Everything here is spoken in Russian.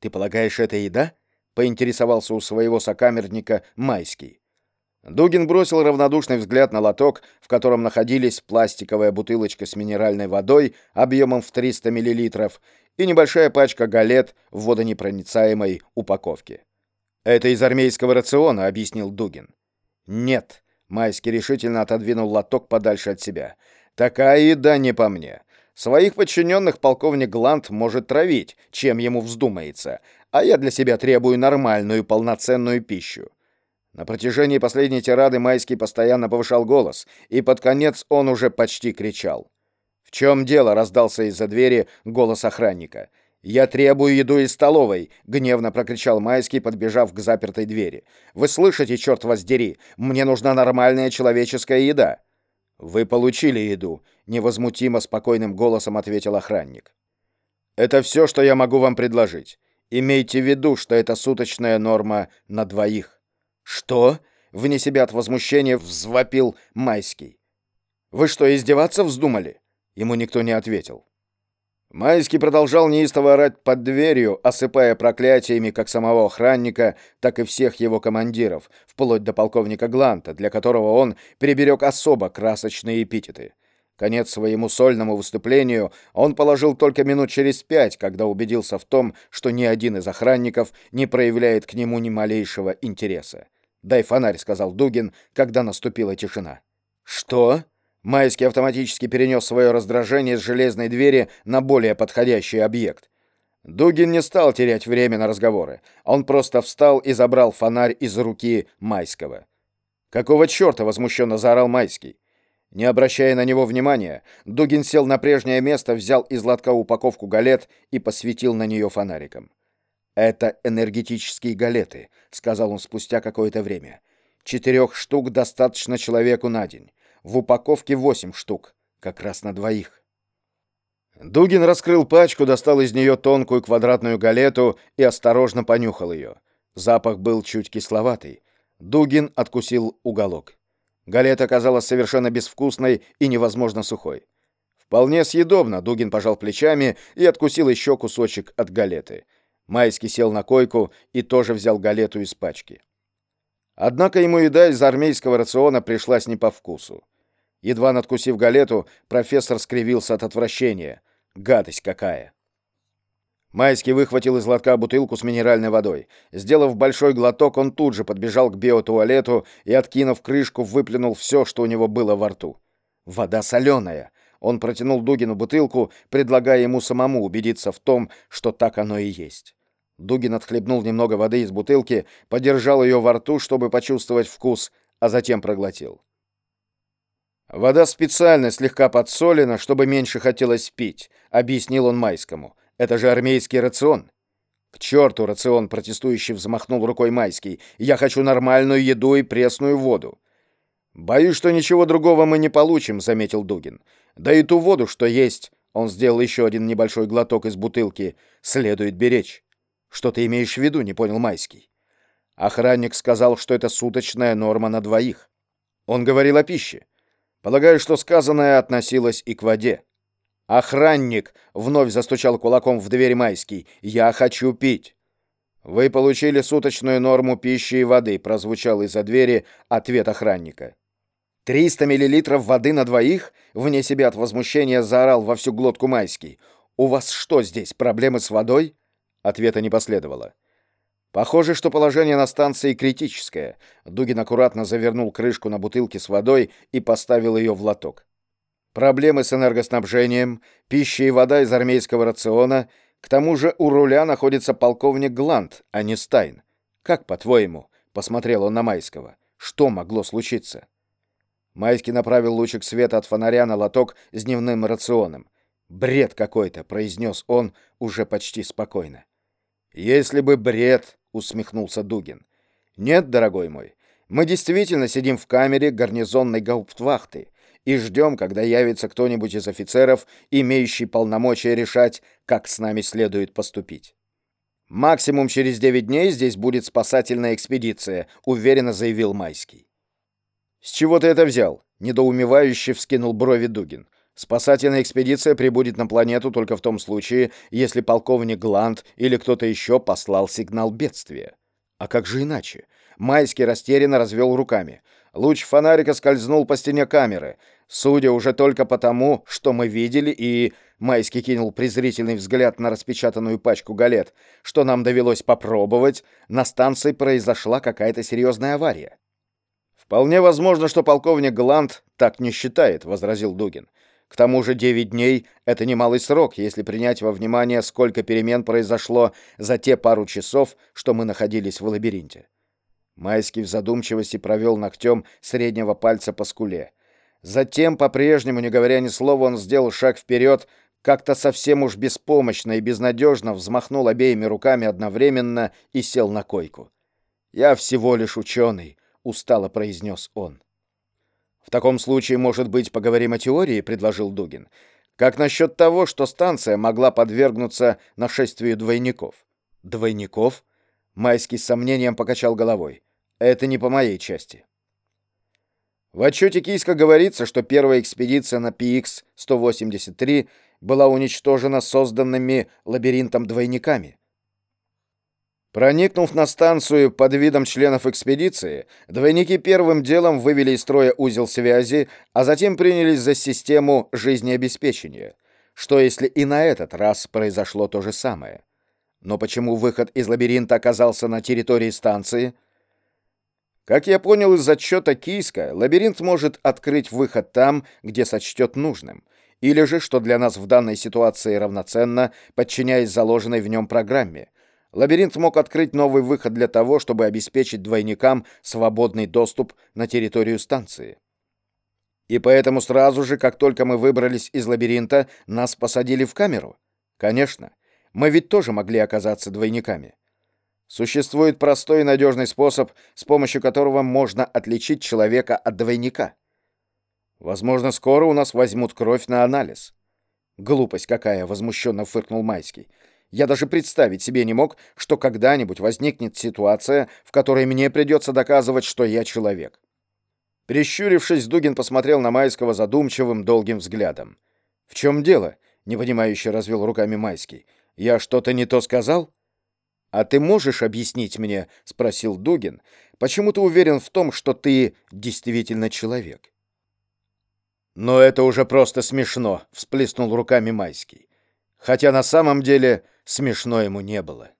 «Ты полагаешь, это еда?» — поинтересовался у своего сокамерника Майский. Дугин бросил равнодушный взгляд на лоток, в котором находились пластиковая бутылочка с минеральной водой объемом в 300 мл и небольшая пачка галет в водонепроницаемой упаковке. «Это из армейского рациона», — объяснил Дугин. «Нет», — Майский решительно отодвинул лоток подальше от себя. «Такая еда не по мне. Своих подчиненных полковник Гланд может травить, чем ему вздумается, а я для себя требую нормальную полноценную пищу. На протяжении последней тирады Майский постоянно повышал голос, и под конец он уже почти кричал. «В чем дело?» — раздался из-за двери голос охранника. «Я требую еду из столовой!» — гневно прокричал Майский, подбежав к запертой двери. «Вы слышите, черт вас дери! Мне нужна нормальная человеческая еда!» «Вы получили еду», — невозмутимо спокойным голосом ответил охранник. «Это все, что я могу вам предложить. Имейте в виду, что это суточная норма на двоих». «Что?» — вне себя от возмущения взвопил Майский. «Вы что, издеваться вздумали?» Ему никто не ответил. Майский продолжал неистово орать под дверью, осыпая проклятиями как самого охранника, так и всех его командиров, вплоть до полковника Гланта, для которого он переберег особо красочные эпитеты. Конец своему сольному выступлению он положил только минут через пять, когда убедился в том, что ни один из охранников не проявляет к нему ни малейшего интереса. «Дай фонарь», — сказал Дугин, когда наступила тишина. «Что?» Майский автоматически перенес свое раздражение с железной двери на более подходящий объект. Дугин не стал терять время на разговоры. Он просто встал и забрал фонарь из руки Майского. «Какого черта?» — возмущенно заорал Майский. Не обращая на него внимания, Дугин сел на прежнее место, взял из лотка упаковку галет и посветил на нее фонариком. «Это энергетические галеты», — сказал он спустя какое-то время. «Четырех штук достаточно человеку на день. В упаковке восемь штук, как раз на двоих». Дугин раскрыл пачку, достал из нее тонкую квадратную галету и осторожно понюхал ее. Запах был чуть кисловатый. Дугин откусил уголок. Галета оказалась совершенно безвкусной и невозможно сухой. «Вполне съедобно», — Дугин пожал плечами и откусил еще кусочек от галеты. Майский сел на койку и тоже взял галету из пачки. Однако ему еда из армейского рациона пришлась не по вкусу. Едва надкусив галету, профессор скривился от отвращения. Гадость какая! Майский выхватил из лотка бутылку с минеральной водой. Сделав большой глоток, он тут же подбежал к биотуалету и, откинув крышку, выплюнул все, что у него было во рту. Вода соленая. Он протянул Дугину бутылку, предлагая ему самому убедиться в том, что так оно и есть. Дугин отхлебнул немного воды из бутылки, подержал ее во рту, чтобы почувствовать вкус, а затем проглотил. «Вода специально слегка подсолена, чтобы меньше хотелось пить», — объяснил он Майскому. «Это же армейский рацион». «К черту рацион!» — протестующий взмахнул рукой Майский. «Я хочу нормальную еду и пресную воду». «Боюсь, что ничего другого мы не получим», — заметил Дугин. «Да и ту воду, что есть...» — он сделал еще один небольшой глоток из бутылки. «Следует беречь». Что ты имеешь в виду, не понял Майский. Охранник сказал, что это суточная норма на двоих. Он говорил о пище. Полагаю, что сказанное относилось и к воде. Охранник вновь застучал кулаком в дверь Майский. Я хочу пить. Вы получили суточную норму пищи и воды, прозвучал из-за двери ответ охранника. «Триста миллилитров воды на двоих?» Вне себя от возмущения заорал во всю глотку Майский. «У вас что здесь, проблемы с водой?» Ответа не последовало. Похоже, что положение на станции критическое. Дугин аккуратно завернул крышку на бутылке с водой и поставил ее в лоток. Проблемы с энергоснабжением, пища и вода из армейского рациона. К тому же у руля находится полковник Гланд, а не Стайн. Как, по-твоему, посмотрел он на Майского, что могло случиться? Майский направил лучик света от фонаря на лоток с дневным рационом. «Бред какой-то», — произнес он уже почти спокойно. «Если бы бред», — усмехнулся Дугин. «Нет, дорогой мой, мы действительно сидим в камере гарнизонной гауптвахты и ждем, когда явится кто-нибудь из офицеров, имеющий полномочия решать, как с нами следует поступить. Максимум через девять дней здесь будет спасательная экспедиция», — уверенно заявил Майский. «С чего ты это взял?» — недоумевающе вскинул брови Дугин. Спасательная экспедиция прибудет на планету только в том случае, если полковник Гланд или кто-то еще послал сигнал бедствия. А как же иначе? Майский растерянно развел руками. Луч фонарика скользнул по стене камеры. Судя уже только потому, что мы видели, и... Майский кинул презрительный взгляд на распечатанную пачку галет. Что нам довелось попробовать, на станции произошла какая-то серьезная авария. «Вполне возможно, что полковник Гланд так не считает», — возразил Дугин. К тому же 9 дней — это немалый срок, если принять во внимание, сколько перемен произошло за те пару часов, что мы находились в лабиринте. Майский в задумчивости провел ногтем среднего пальца по скуле. Затем, по-прежнему, не говоря ни слова, он сделал шаг вперед, как-то совсем уж беспомощно и безнадежно взмахнул обеими руками одновременно и сел на койку. «Я всего лишь ученый», — устало произнес он. «В таком случае, может быть, поговорим о теории?» — предложил Дугин. «Как насчет того, что станция могла подвергнуться нашествию двойников?» «Двойников?» — Майский с сомнением покачал головой. «Это не по моей части». В отчете Кийска говорится, что первая экспедиция на PX-183 была уничтожена созданными лабиринтом двойниками. Проникнув на станцию под видом членов экспедиции, двойники первым делом вывели из строя узел связи, а затем принялись за систему жизнеобеспечения. Что если и на этот раз произошло то же самое? Но почему выход из лабиринта оказался на территории станции? Как я понял из отчета Кийска, лабиринт может открыть выход там, где сочтет нужным, или же, что для нас в данной ситуации равноценно, подчиняясь заложенной в нем программе — Лабиринт мог открыть новый выход для того, чтобы обеспечить двойникам свободный доступ на территорию станции. И поэтому сразу же, как только мы выбрались из лабиринта, нас посадили в камеру. Конечно, мы ведь тоже могли оказаться двойниками. Существует простой и надежный способ, с помощью которого можно отличить человека от двойника. Возможно, скоро у нас возьмут кровь на анализ. Глупость какая, возмущенно фыркнул Майский. Я даже представить себе не мог, что когда-нибудь возникнет ситуация, в которой мне придется доказывать, что я человек. Прищурившись, Дугин посмотрел на Майского задумчивым, долгим взглядом. «В чем дело?» — непонимающе развел руками Майский. «Я что-то не то сказал?» «А ты можешь объяснить мне?» — спросил Дугин. «Почему ты уверен в том, что ты действительно человек?» «Но это уже просто смешно», — всплеснул руками Майский. Хотя на самом деле смешно ему не было.